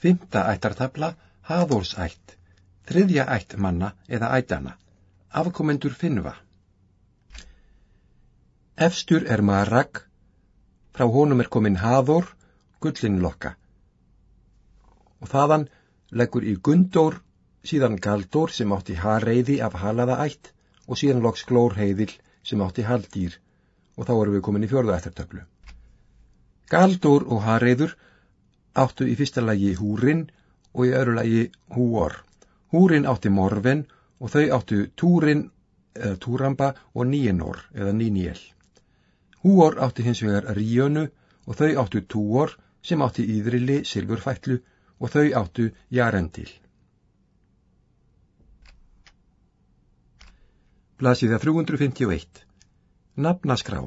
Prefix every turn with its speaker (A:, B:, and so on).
A: Fymta ættartabla, Haðórsætt, þriðja ætt manna eða ættana, afkomendur Finnva. Efstur er Marag, frá honum er komin Haðór, gullinlokka. Og þaðan leggur í Gundór, síðan Galdór sem átti Hareiði af Halaða ætt og síðan loks Glórheiðil sem átti Haldýr og þá erum við komin í fjörða eftirtöflu. Galdór og Hareiður áttu í fyrsta lagi Húrin og í öðru lagi Húor. Húrin átti Morven og þau áttu Túrin eða Túramba og Níenor eða Níniel. Húor átti hins vegar Ríönu og þau áttu Túor sem átti Íðrili Silfurfætlu og þau áttu Jarendil. Blasiða 351 Nafnaskrá